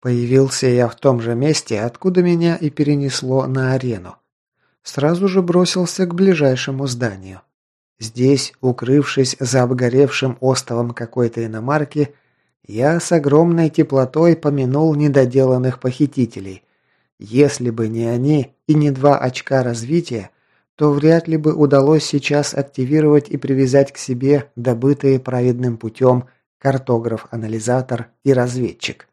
Появился я в том же месте, откуда меня и перенесло на арену. Сразу же бросился к ближайшему зданию. Здесь, укрывшись за обгоревшим остовом какой-то иномарки, я с огромной теплотой помянул недоделанных похитителей. Если бы не они и не два очка развития, то вряд ли бы удалось сейчас активировать и привязать к себе добытые праведным путем картограф-анализатор и разведчик.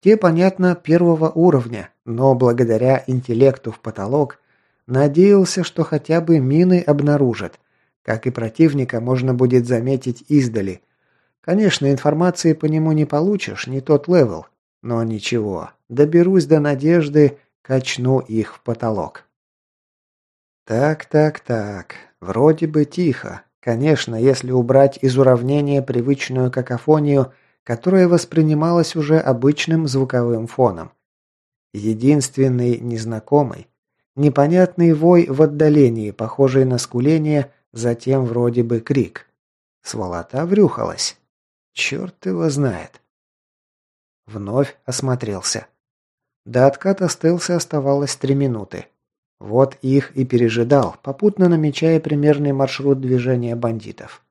Те, понятно, первого уровня, но благодаря интеллекту в потолок надеялся, что хотя бы мины обнаружат, как и противника можно будет заметить издали. Конечно, информации по нему не получишь, не тот level, но ничего, доберусь до надежды, качну их в потолок. Так, так, так. Вроде бы тихо. Конечно, если убрать из уравнения привычную какофонию, которая воспринималась уже обычным звуковым фоном. Единственный незнакомый, непонятный вой в отдалении, похожий на скуление, затем вроде бы крик. Сволота врюхалась. Черт его знает. Вновь осмотрелся. До отката стелса оставалось три минуты. Вот их и пережидал, попутно намечая примерный маршрут движения бандитов.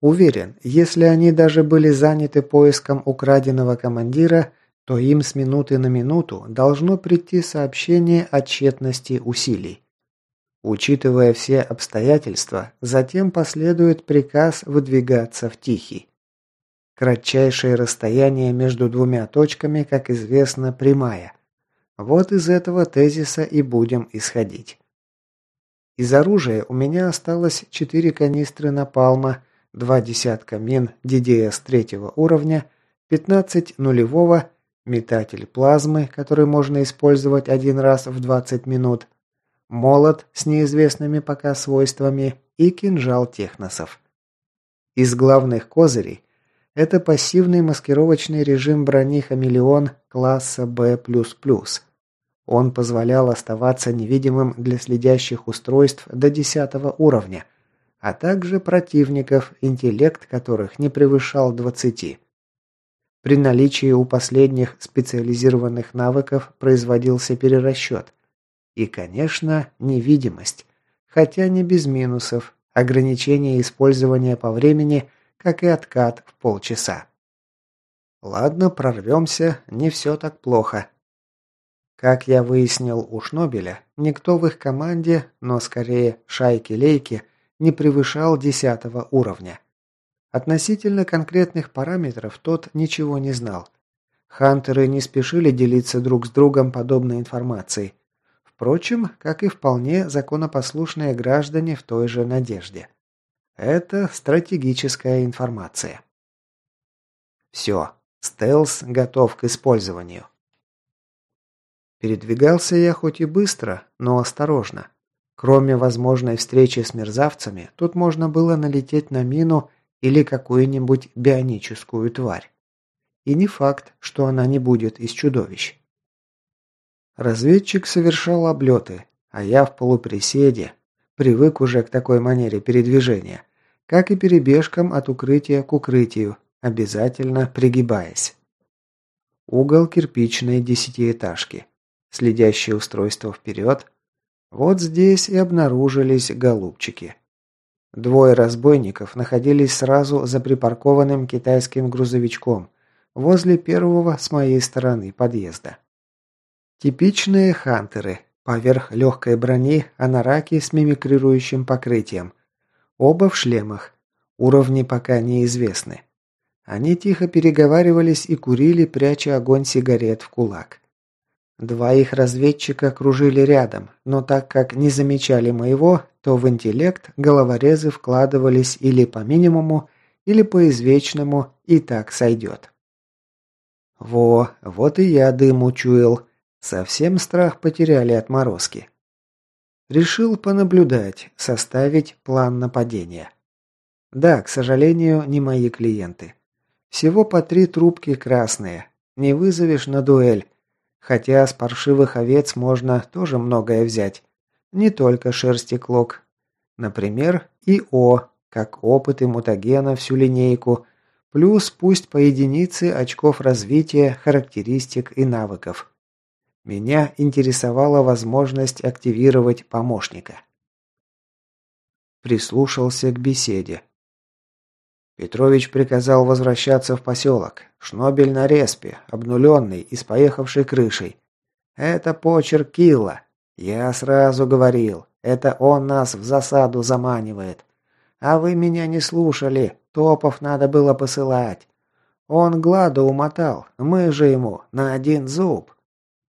Уверен, если они даже были заняты поиском украденного командира, то им с минуты на минуту должно прийти сообщение о тщетности усилий. Учитывая все обстоятельства, затем последует приказ выдвигаться в Тихий. Кратчайшее расстояние между двумя точками, как известно, прямая. Вот из этого тезиса и будем исходить. Из оружия у меня осталось 4 канистры напалма, 2 десятка мин DDS третьего уровня, 15 нулевого, метатель плазмы, который можно использовать один раз в 20 минут, молот с неизвестными пока свойствами и кинжал техносов. Из главных козырей это пассивный маскировочный режим брони «Хамелеон» класса B++. Он позволял оставаться невидимым для следящих устройств до 10 уровня, а также противников, интеллект которых не превышал 20. При наличии у последних специализированных навыков производился перерасчет. И, конечно, невидимость, хотя не без минусов, ограничение использования по времени, как и откат в полчаса. Ладно, прорвемся, не все так плохо. Как я выяснил у Шнобеля, никто в их команде, но скорее шайки-лейки, не превышал десятого уровня. Относительно конкретных параметров тот ничего не знал. Хантеры не спешили делиться друг с другом подобной информацией. Впрочем, как и вполне законопослушные граждане в той же надежде. Это стратегическая информация. Все, стелс готов к использованию. Передвигался я хоть и быстро, но осторожно. Кроме возможной встречи с мерзавцами, тут можно было налететь на мину или какую-нибудь бионическую тварь. И не факт, что она не будет из чудовищ. Разведчик совершал облеты, а я в полуприседе, привык уже к такой манере передвижения, как и перебежкам от укрытия к укрытию, обязательно пригибаясь. Угол кирпичной десятиэтажки следящее устройство вперед. Вот здесь и обнаружились голубчики. Двое разбойников находились сразу за припаркованным китайским грузовичком, возле первого с моей стороны подъезда. Типичные хантеры, поверх легкой брони, анараки с мимикрирующим покрытием. Оба в шлемах. Уровни пока неизвестны. Они тихо переговаривались и курили, пряча огонь сигарет в кулак. Два их разведчика кружили рядом, но так как не замечали моего, то в интеллект головорезы вкладывались или по минимуму, или по извечному, и так сойдет. Во, вот и я дым учуял. Совсем страх потеряли отморозки. Решил понаблюдать, составить план нападения. Да, к сожалению, не мои клиенты. Всего по три трубки красные. Не вызовешь на дуэль, Хотя с паршивых овец можно тоже многое взять. Не только шерсти клок. Например, ИО, как опыт и мутагена всю линейку, Плюс пусть по единице очков развития, характеристик и навыков. Меня интересовала возможность активировать помощника. Прислушался к беседе. Петрович приказал возвращаться в поселок. Шнобель на респе, обнуленный и с поехавшей крышей. Это почерк Килла. Я сразу говорил, это он нас в засаду заманивает. А вы меня не слушали, топов надо было посылать. Он Гладу умотал, мы же ему на один зуб.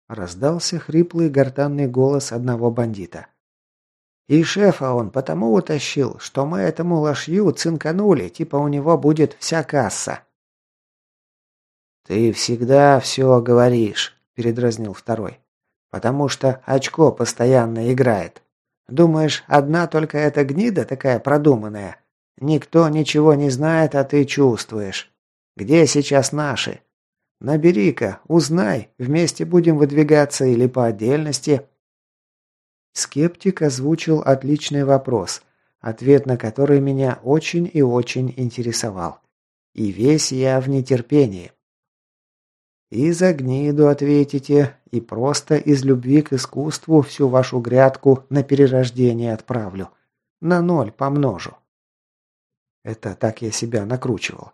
Раздался хриплый гортанный голос одного бандита. И шефа он потому утащил, что мы этому лошью цинканули, типа у него будет вся касса. «Ты всегда все говоришь», – передразнил второй. «Потому что очко постоянно играет. Думаешь, одна только эта гнида такая продуманная? Никто ничего не знает, а ты чувствуешь. Где сейчас наши? Набери-ка, узнай, вместе будем выдвигаться или по отдельности. Скептик озвучил отличный вопрос, ответ на который меня очень и очень интересовал. И весь я в нетерпении. И за гниду ответите, и просто из любви к искусству всю вашу грядку на перерождение отправлю. На ноль помножу. Это так я себя накручивал.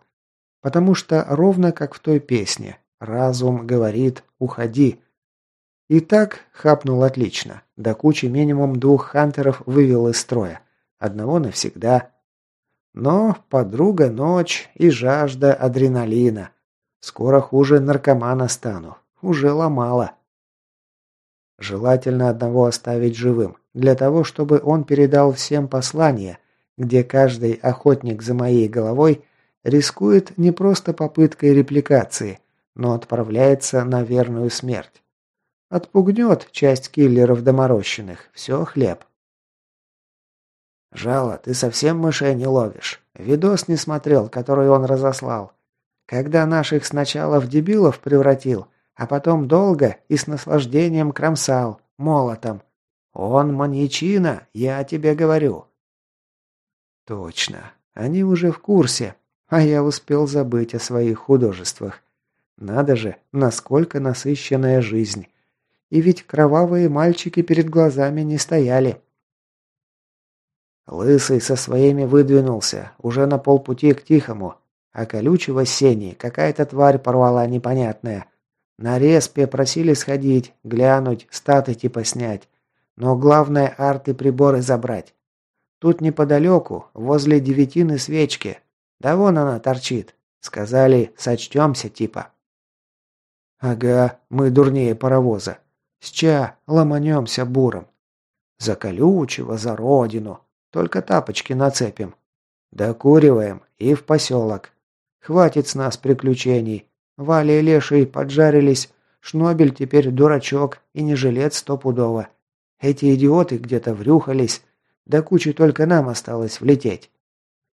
Потому что ровно как в той песне «Разум говорит, уходи». И так хапнул отлично. До кучи минимум двух хантеров вывел из строя. Одного навсегда. Но подруга ночь и жажда адреналина. Скоро хуже наркомана стану. Уже ломала. Желательно одного оставить живым, для того, чтобы он передал всем послание, где каждый охотник за моей головой рискует не просто попыткой репликации, но отправляется на верную смерть. Отпугнет часть киллеров доморощенных, все хлеб. «Жало, ты совсем мышей не ловишь. Видос не смотрел, который он разослал. Когда наших сначала в дебилов превратил, а потом долго и с наслаждением кромсал, молотом. Он маньячина, я тебе говорю. Точно. Они уже в курсе, а я успел забыть о своих художествах. Надо же, насколько насыщенная жизнь. И ведь кровавые мальчики перед глазами не стояли. Лысый со своими выдвинулся, уже на полпути к Тихому, а колючего сени какая-то тварь порвала непонятная. На респе просили сходить, глянуть, статы типа снять. Но главное арты приборы забрать. Тут неподалеку, возле девятины свечки. Да вон она торчит. Сказали, сочтемся типа. Ага, мы дурнее паровоза. Сча, ломанемся буром. За колючего, за родину. Только тапочки нацепим. Докуриваем и в поселок. Хватит с нас приключений. Валя и Леший поджарились. Шнобель теперь дурачок и не жилец стопудово. Эти идиоты где-то врюхались. До кучи только нам осталось влететь.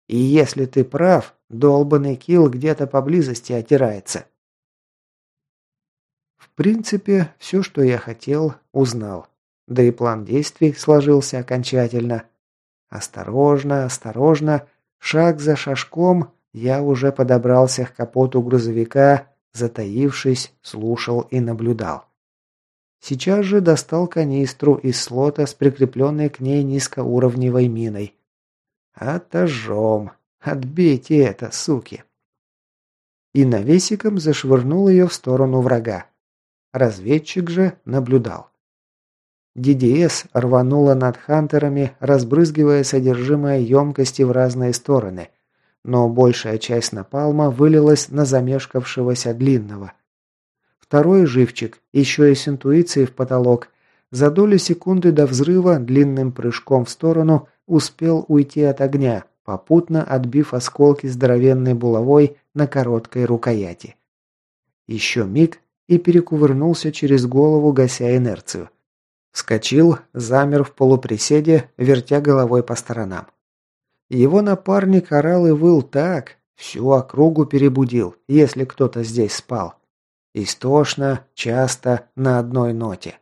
И если ты прав, долбанный килл где-то поблизости отирается. Принципе, все, что я хотел, узнал. Да и план действий сложился окончательно. Осторожно, осторожно, шаг за шажком, я уже подобрался к капоту грузовика, затаившись, слушал и наблюдал. Сейчас же достал канистру из слота с прикрепленной к ней низкоуровневой миной. «Отожжем! Отбейте это, суки!» И навесиком зашвырнул ее в сторону врага. Разведчик же наблюдал. ДДС рванула над хантерами, разбрызгивая содержимое емкости в разные стороны, но большая часть напалма вылилась на замешкавшегося длинного – Второй живчик, еще и с интуицией в потолок, за долю секунды до взрыва длинным прыжком в сторону успел уйти от огня, попутно отбив осколки здоровенной булавой на короткой рукояти. Еще миг и перекувырнулся через голову, гася инерцию. Вскочил, замер в полуприседе, вертя головой по сторонам. Его напарник орал и выл так, всю округу перебудил, если кто-то здесь спал. Истошно, часто, на одной ноте.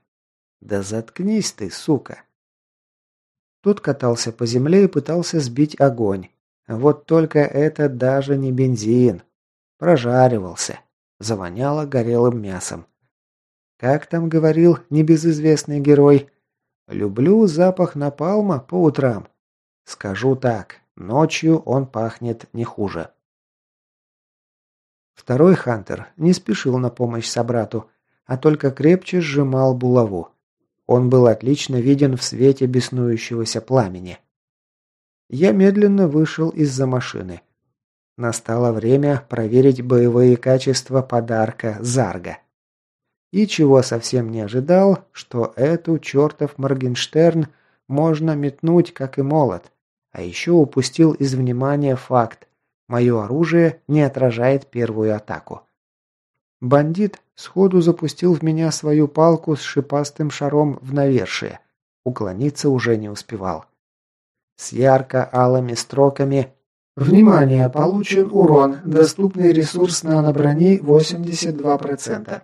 «Да заткнись ты, сука!» Тот катался по земле и пытался сбить огонь. Вот только это даже не бензин. Прожаривался. Завоняло горелым мясом. Как там говорил небезызвестный герой? «Люблю запах напалма по утрам». Скажу так, ночью он пахнет не хуже. Второй Хантер не спешил на помощь собрату, а только крепче сжимал булаву. Он был отлично виден в свете беснующегося пламени. Я медленно вышел из-за машины. Настало время проверить боевые качества подарка Зарга. И чего совсем не ожидал, что эту чертов Моргенштерн можно метнуть, как и молот. А еще упустил из внимания факт. Мое оружие не отражает первую атаку. Бандит сходу запустил в меня свою палку с шипастым шаром в навершие. Уклониться уже не успевал. С ярко-алыми строками «Внимание! Получен урон. Доступный ресурс на брони 82%.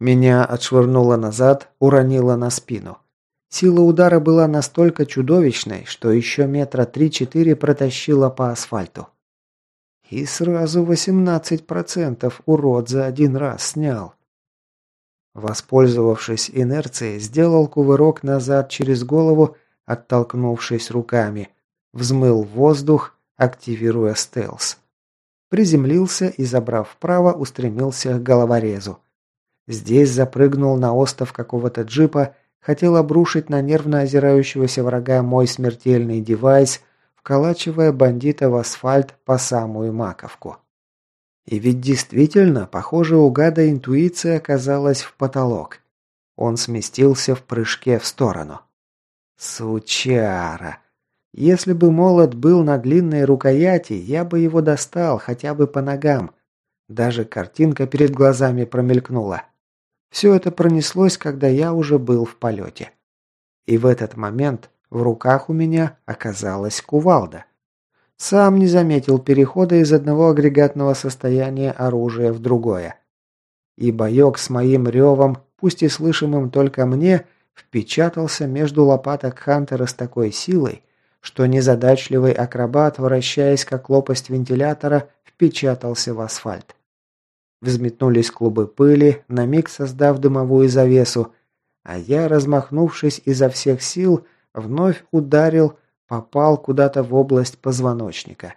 Меня отшвырнуло назад, уронило на спину. Сила удара была настолько чудовищной, что еще метра три-четыре протащила по асфальту. И сразу 18% урод за один раз снял. Воспользовавшись инерцией, сделал кувырок назад через голову, оттолкнувшись руками. Взмыл воздух, активируя стелс. Приземлился и, забрав вправо, устремился к головорезу. Здесь запрыгнул на остов какого-то джипа, хотел обрушить на нервно озирающегося врага мой смертельный девайс, вколачивая бандита в асфальт по самую маковку. И ведь действительно, похоже, у гада интуиция оказалась в потолок. Он сместился в прыжке в сторону. Сучара! Если бы молот был на длинной рукояти, я бы его достал хотя бы по ногам. Даже картинка перед глазами промелькнула. Все это пронеслось, когда я уже был в полете. И в этот момент в руках у меня оказалась кувалда. Сам не заметил перехода из одного агрегатного состояния оружия в другое. И боек с моим ревом, пусть и слышимым только мне, впечатался между лопаток Хантера с такой силой, что незадачливый акробат, вращаясь как лопасть вентилятора, впечатался в асфальт. Взметнулись клубы пыли, на миг создав дымовую завесу, а я, размахнувшись изо всех сил, вновь ударил, попал куда-то в область позвоночника.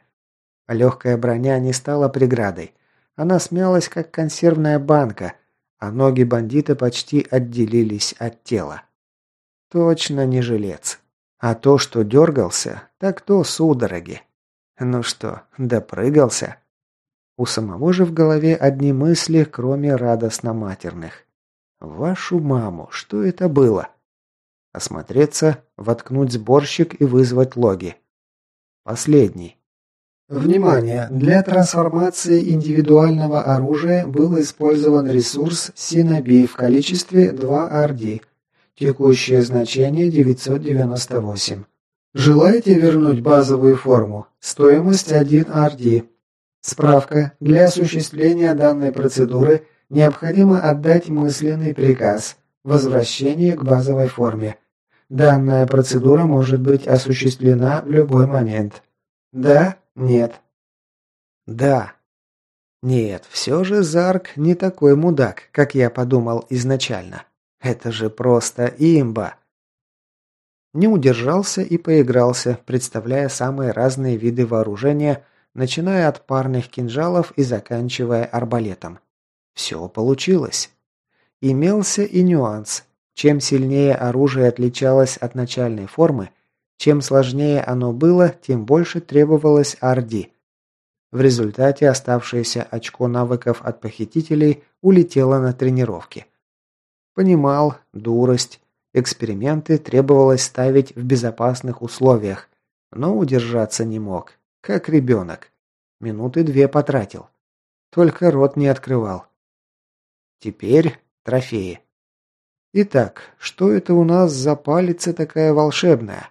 Легкая броня не стала преградой. Она смялась, как консервная банка, а ноги бандита почти отделились от тела. Точно не жилец. А то, что дергался, так то судороги. Ну что, допрыгался? У самого же в голове одни мысли, кроме радостно-матерных. Вашу маму, что это было? Осмотреться, воткнуть сборщик и вызвать логи. Последний. Внимание! Для трансформации индивидуального оружия был использован ресурс Синоби в количестве 2 RD. Текущее значение 998. Желаете вернуть базовую форму? Стоимость 1 RD. Справка. Для осуществления данной процедуры необходимо отдать мысленный приказ «Возвращение к базовой форме». Данная процедура может быть осуществлена в любой момент. Да? Нет? Да. Нет, все же Зарк не такой мудак, как я подумал изначально. Это же просто имба. Не удержался и поигрался, представляя самые разные виды вооружения – начиная от парных кинжалов и заканчивая арбалетом. Все получилось. Имелся и нюанс. Чем сильнее оружие отличалось от начальной формы, чем сложнее оно было, тем больше требовалось орди. В результате оставшееся очко навыков от похитителей улетело на тренировки. Понимал, дурость, эксперименты требовалось ставить в безопасных условиях, но удержаться не мог. Как ребенок. Минуты две потратил. Только рот не открывал. Теперь трофеи. Итак, что это у нас за палица такая волшебная?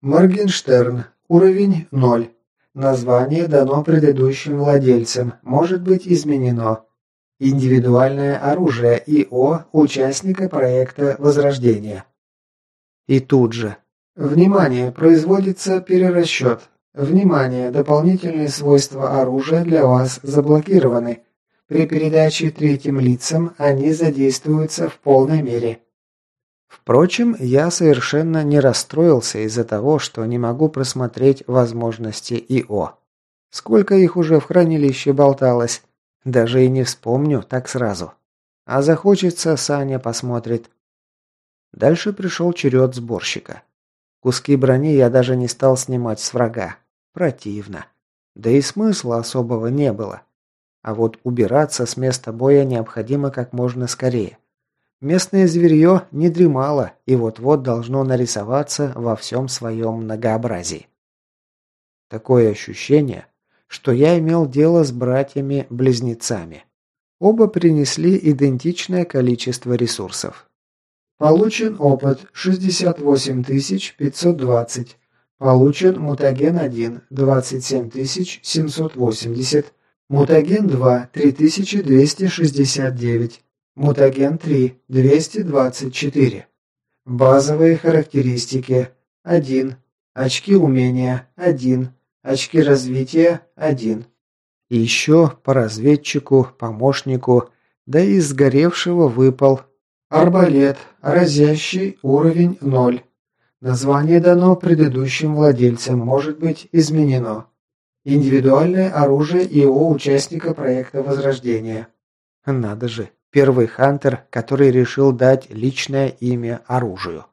Моргенштерн. Уровень 0. Название дано предыдущим владельцам. Может быть изменено. Индивидуальное оружие ИО участника проекта Возрождения. И тут же. Внимание! Производится перерасчет. Внимание! Дополнительные свойства оружия для вас заблокированы. При передаче третьим лицам они задействуются в полной мере. Впрочем, я совершенно не расстроился из-за того, что не могу просмотреть возможности ИО. Сколько их уже в хранилище болталось, даже и не вспомню так сразу. А захочется, Саня посмотрит. Дальше пришел черед сборщика. Куски брони я даже не стал снимать с врага. Противно. Да и смысла особого не было. А вот убираться с места боя необходимо как можно скорее. Местное зверье не дремало и вот-вот должно нарисоваться во всем своем многообразии. Такое ощущение, что я имел дело с братьями-близнецами. Оба принесли идентичное количество ресурсов. Получен опыт 68 520. Получен мутаген 1 27 780. Мутаген 2 3269. Мутаген 3 – 224. Базовые характеристики – 1. Очки умения – 1. Очки развития – 1. И еще по разведчику, помощнику, да и сгоревшего выпал. Арбалет, разящий, уровень 0. Название дано предыдущим владельцам, может быть изменено. Индивидуальное оружие ИО участника проекта Возрождения. Надо же, Первый хантер, который решил дать личное имя оружию.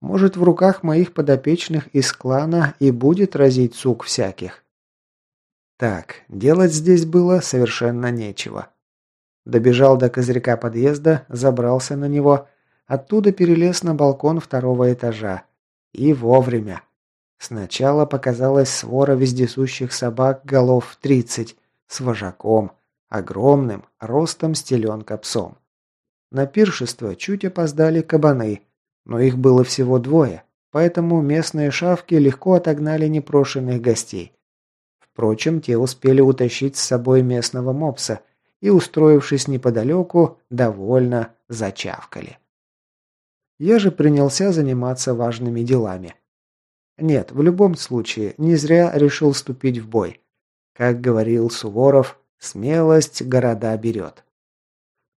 Может, в руках моих подопечных из клана и будет разить сук всяких. Так, делать здесь было совершенно нечего. Добежал до козырька подъезда, забрался на него, оттуда перелез на балкон второго этажа. И вовремя. Сначала показалась свора вездесущих собак голов в тридцать с вожаком – Огромным, ростом стеленка псом. На пиршество чуть опоздали кабаны, но их было всего двое, поэтому местные шавки легко отогнали непрошенных гостей. Впрочем, те успели утащить с собой местного мопса и, устроившись неподалеку, довольно зачавкали. Я же принялся заниматься важными делами. Нет, в любом случае, не зря решил вступить в бой. Как говорил Суворов, Смелость города берет.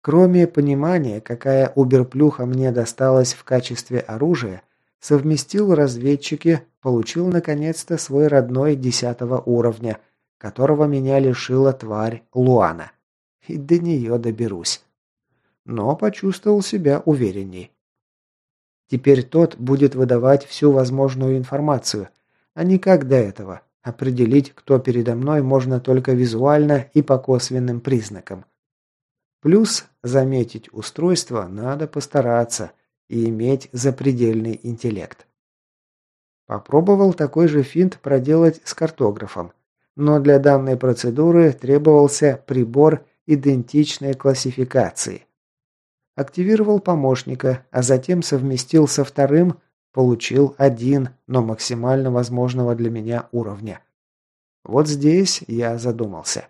Кроме понимания, какая уберплюха мне досталась в качестве оружия, совместил разведчики, получил наконец-то свой родной десятого уровня, которого меня лишила тварь Луана. И до нее доберусь. Но почувствовал себя уверенней. Теперь тот будет выдавать всю возможную информацию, а не как до этого, Определить, кто передо мной, можно только визуально и по косвенным признакам. Плюс заметить устройство надо постараться и иметь запредельный интеллект. Попробовал такой же финт проделать с картографом, но для данной процедуры требовался прибор идентичной классификации. Активировал помощника, а затем совместил со вторым Получил один, но максимально возможного для меня уровня. Вот здесь я задумался.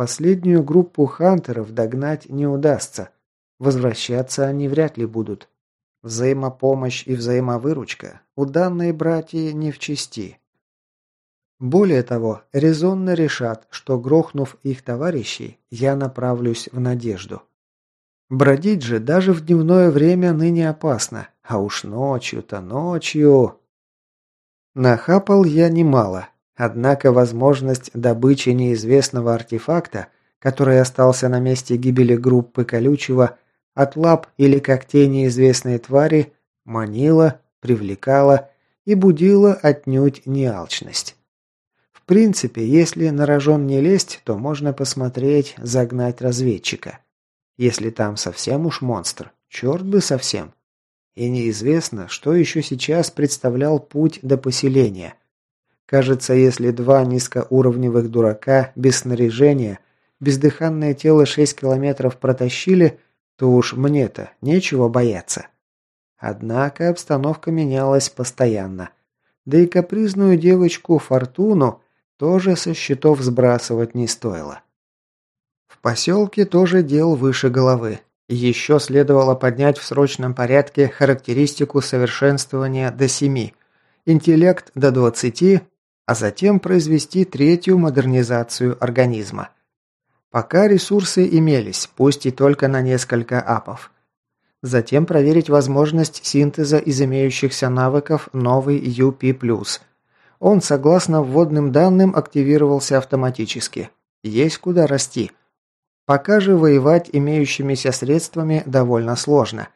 Последнюю группу хантеров догнать не удастся. Возвращаться они вряд ли будут. Взаимопомощь и взаимовыручка у данной братьи не в чести. Более того, резонно решат, что грохнув их товарищей, я направлюсь в надежду. Бродить же даже в дневное время ныне опасно, а уж ночью-то ночью... Нахапал я немало, однако возможность добычи неизвестного артефакта, который остался на месте гибели группы колючего, от лап или когтей неизвестной твари, манила, привлекала и будила отнюдь не алчность. В принципе, если на рожон не лезть, то можно посмотреть, загнать разведчика. Если там совсем уж монстр, черт бы совсем. И неизвестно, что еще сейчас представлял путь до поселения. Кажется, если два низкоуровневых дурака без снаряжения, бездыханное тело 6 километров протащили, то уж мне-то нечего бояться. Однако обстановка менялась постоянно. Да и капризную девочку Фортуну тоже со счетов сбрасывать не стоило. В поселке тоже дел выше головы. Еще следовало поднять в срочном порядке характеристику совершенствования до 7 интеллект до 20, а затем произвести третью модернизацию организма. Пока ресурсы имелись, пусть и только на несколько апов. Затем проверить возможность синтеза из имеющихся навыков новый UP+. Он, согласно вводным данным, активировался автоматически. Есть куда расти. Пока же воевать имеющимися средствами довольно сложно.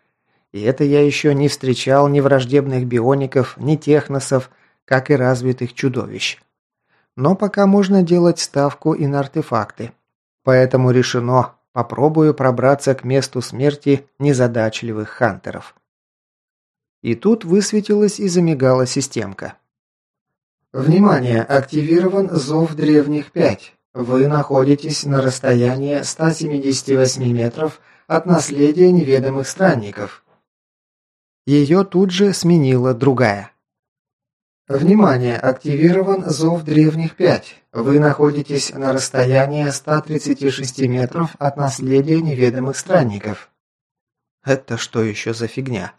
И это я еще не встречал ни враждебных биоников, ни техносов, как и развитых чудовищ. Но пока можно делать ставку и на артефакты. Поэтому решено, попробую пробраться к месту смерти незадачливых хантеров. И тут высветилась и замигала системка. Внимание! Активирован зов древних 5. Вы находитесь на расстоянии 178 метров от наследия неведомых странников. Ее тут же сменила другая. Внимание! Активирован зов древних 5. Вы находитесь на расстоянии 136 метров от наследия неведомых странников. Это что еще за фигня?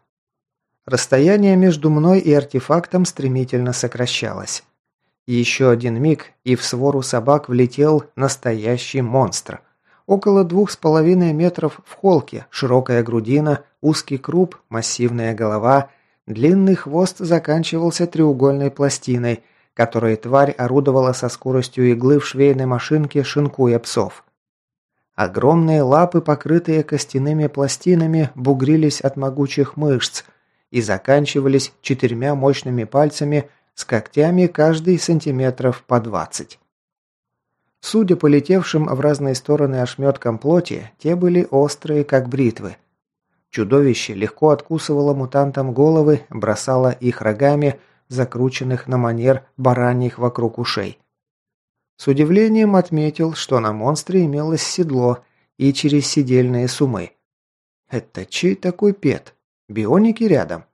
Расстояние между мной и артефактом стремительно сокращалось. Еще один миг, и в свору собак влетел настоящий монстр. Около двух с половиной метров в холке, широкая грудина, узкий круп, массивная голова – Длинный хвост заканчивался треугольной пластиной, которой тварь орудовала со скоростью иглы в швейной машинке, шинкуя псов. Огромные лапы, покрытые костяными пластинами, бугрились от могучих мышц и заканчивались четырьмя мощными пальцами с когтями каждый сантиметров по двадцать. Судя по летевшим в разные стороны ошметкам плоти, те были острые, как бритвы. Чудовище легко откусывало мутантам головы, бросало их рогами, закрученных на манер бараньих вокруг ушей. С удивлением отметил, что на монстре имелось седло и через седельные сумы. Это чей такой пет? Бионики рядом.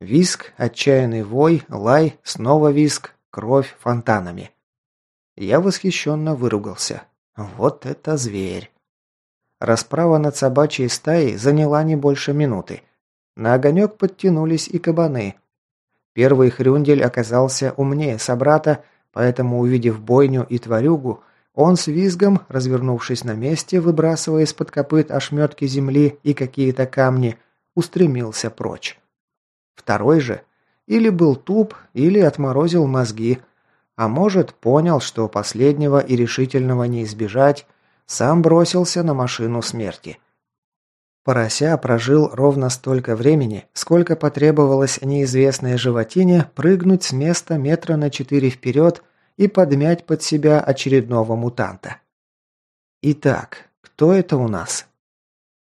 Виск, отчаянный вой, лай, снова виск, кровь фонтанами. Я восхищенно выругался. Вот это зверь. Расправа над собачьей стаей заняла не больше минуты. На огонек подтянулись и кабаны. Первый хрюндель оказался умнее собрата, поэтому, увидев бойню и тварюгу, он с визгом, развернувшись на месте, выбрасывая из-под копыт ошметки земли и какие-то камни, устремился прочь. Второй же или был туп, или отморозил мозги, а может, понял, что последнего и решительного не избежать, сам бросился на машину смерти. Порося прожил ровно столько времени, сколько потребовалось неизвестной животине прыгнуть с места метра на четыре вперед и подмять под себя очередного мутанта. Итак, кто это у нас?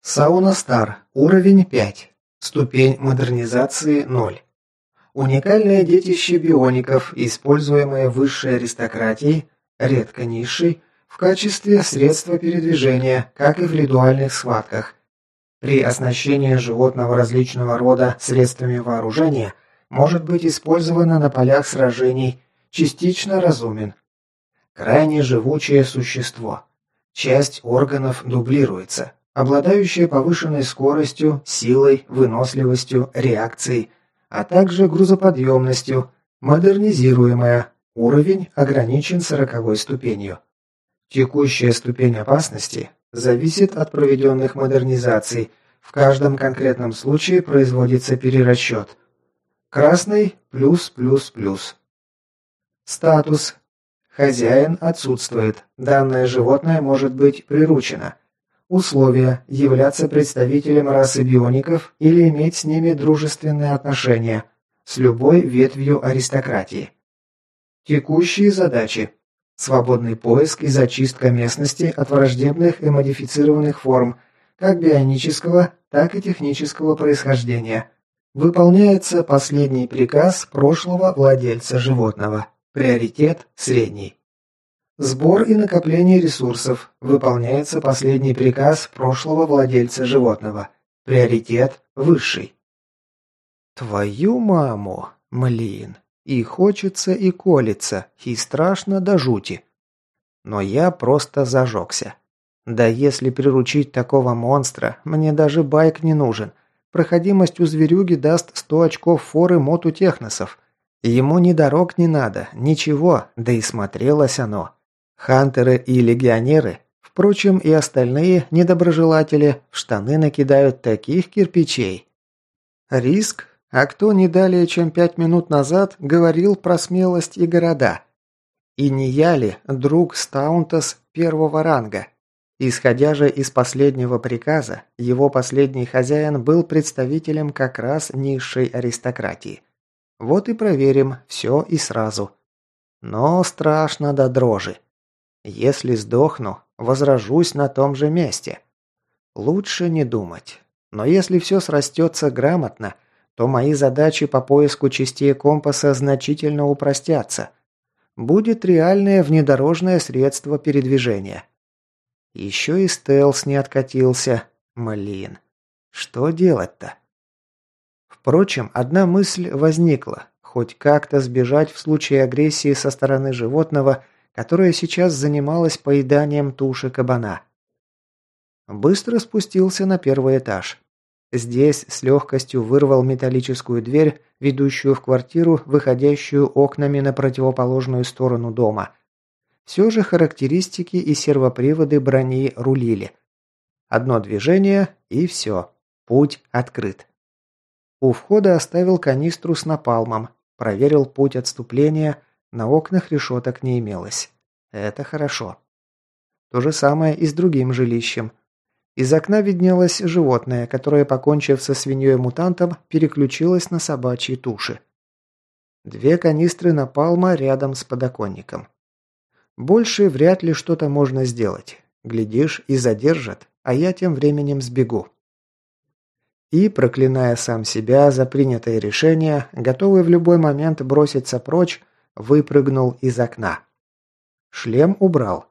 Сауна Стар, уровень 5, ступень модернизации 0. Уникальное детище биоников, используемое высшей аристократией, редко низшей, в качестве средства передвижения, как и в ритуальных схватках. При оснащении животного различного рода средствами вооружения может быть использовано на полях сражений, частично разумен. Крайне живучее существо. Часть органов дублируется, обладающее повышенной скоростью, силой, выносливостью, реакцией, а также грузоподъемностью, модернизируемая, уровень ограничен сороковой ступенью. Текущая ступень опасности зависит от проведенных модернизаций. В каждом конкретном случае производится перерасчет. Красный – плюс, плюс, плюс. Статус. Хозяин отсутствует. Данное животное может быть приручено. Условия – являться представителем расы биоников или иметь с ними дружественные отношения с любой ветвью аристократии. Текущие задачи. Свободный поиск и зачистка местности от враждебных и модифицированных форм, как бионического, так и технического происхождения. Выполняется последний приказ прошлого владельца животного. Приоритет средний. Сбор и накопление ресурсов. Выполняется последний приказ прошлого владельца животного. Приоритет высший. Твою маму, млин. И хочется, и колется, и страшно до жути. Но я просто зажегся. Да если приручить такого монстра, мне даже байк не нужен. Проходимость у зверюги даст 100 очков форы моту техносов. Ему ни дорог не надо, ничего, да и смотрелось оно. Хантеры и легионеры, впрочем, и остальные недоброжелатели в штаны накидают таких кирпичей. Риск? А кто не далее, чем пять минут назад, говорил про смелость и города? И не я ли, друг Стаунтас первого ранга? Исходя же из последнего приказа, его последний хозяин был представителем как раз низшей аристократии. Вот и проверим все и сразу. Но страшно до дрожи. Если сдохну, возражусь на том же месте. Лучше не думать. Но если все срастется грамотно, то мои задачи по поиску частей компаса значительно упростятся. Будет реальное внедорожное средство передвижения. Еще и стелс не откатился. Блин. Что делать-то? Впрочем, одна мысль возникла. Хоть как-то сбежать в случае агрессии со стороны животного, которое сейчас занималось поеданием туши кабана. Быстро спустился на первый этаж. Здесь с легкостью вырвал металлическую дверь, ведущую в квартиру, выходящую окнами на противоположную сторону дома. Все же характеристики и сервоприводы брони рулили. Одно движение и все. Путь открыт. У входа оставил канистру с напалмом, проверил путь отступления, на окнах решеток не имелось. Это хорошо. То же самое и с другим жилищем – из окна виднелось животное, которое, покончив со свиньей-мутантом, переключилось на собачьи туши. Две канистры напалма рядом с подоконником. Больше вряд ли что-то можно сделать. Глядишь, и задержат, а я тем временем сбегу. И, проклиная сам себя за принятое решение, готовый в любой момент броситься прочь, выпрыгнул из окна. Шлем убрал.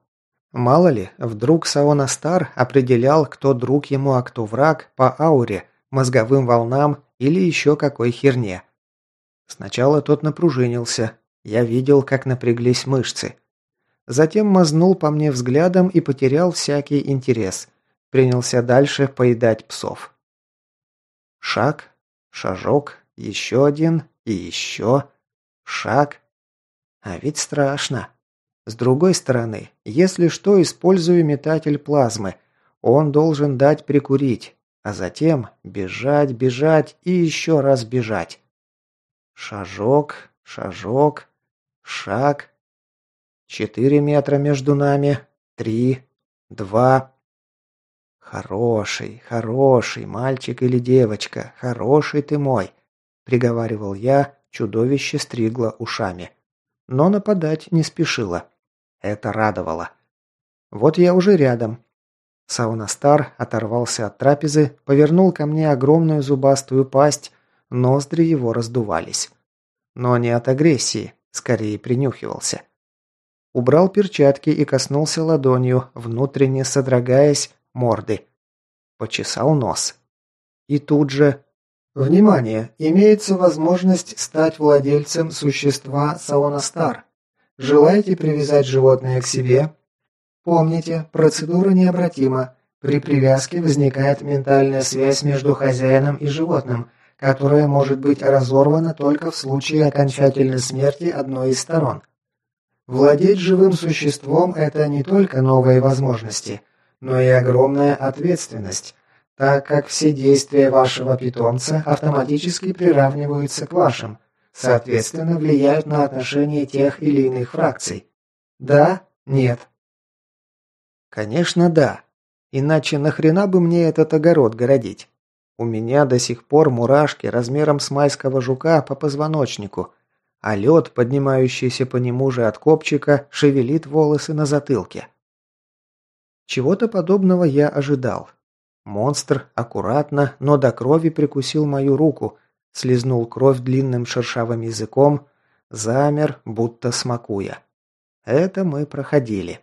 Мало ли, вдруг Саона Стар определял, кто друг ему, а кто враг, по ауре, мозговым волнам или еще какой херне. Сначала тот напружинился. Я видел, как напряглись мышцы. Затем мазнул по мне взглядом и потерял всякий интерес. Принялся дальше поедать псов. Шаг, шажок, еще один и еще. Шаг. А ведь страшно. С другой стороны, если что, использую метатель плазмы. Он должен дать прикурить, а затем бежать, бежать и еще раз бежать. Шажок, шажок, шаг. Четыре метра между нами. Три, два. Хороший, хороший мальчик или девочка, хороший ты мой, приговаривал я, чудовище стригло ушами. Но нападать не спешило. Это радовало. Вот я уже рядом. Саунастар оторвался от трапезы, повернул ко мне огромную зубастую пасть, ноздри его раздувались. Но не от агрессии, скорее принюхивался. Убрал перчатки и коснулся ладонью, внутренне содрогаясь, морды. Почесал нос. И тут же... Внимание! Имеется возможность стать владельцем существа Саонастар. Желаете привязать животное к себе? Помните, процедура необратима. При привязке возникает ментальная связь между хозяином и животным, которая может быть разорвана только в случае окончательной смерти одной из сторон. Владеть живым существом – это не только новые возможности, но и огромная ответственность, так как все действия вашего питомца автоматически приравниваются к вашим, соответственно, влияют на отношение тех или иных фракций. Да? Нет? Конечно, да. Иначе нахрена бы мне этот огород городить? У меня до сих пор мурашки размером с майского жука по позвоночнику, а лед, поднимающийся по нему же от копчика, шевелит волосы на затылке. Чего-то подобного я ожидал. Монстр аккуратно, но до крови прикусил мою руку, слезнул кровь длинным шершавым языком, замер, будто смакуя. Это мы проходили.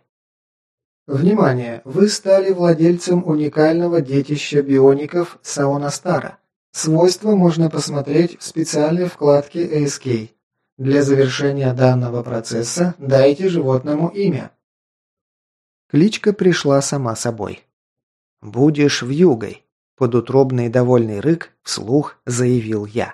Внимание! Вы стали владельцем уникального детища биоников Саонастара. Свойства можно посмотреть в специальной вкладке ASK. Для завершения данного процесса дайте животному имя. Кличка пришла сама собой. «Будешь вьюгой», под утробный довольный рык вслух заявил я.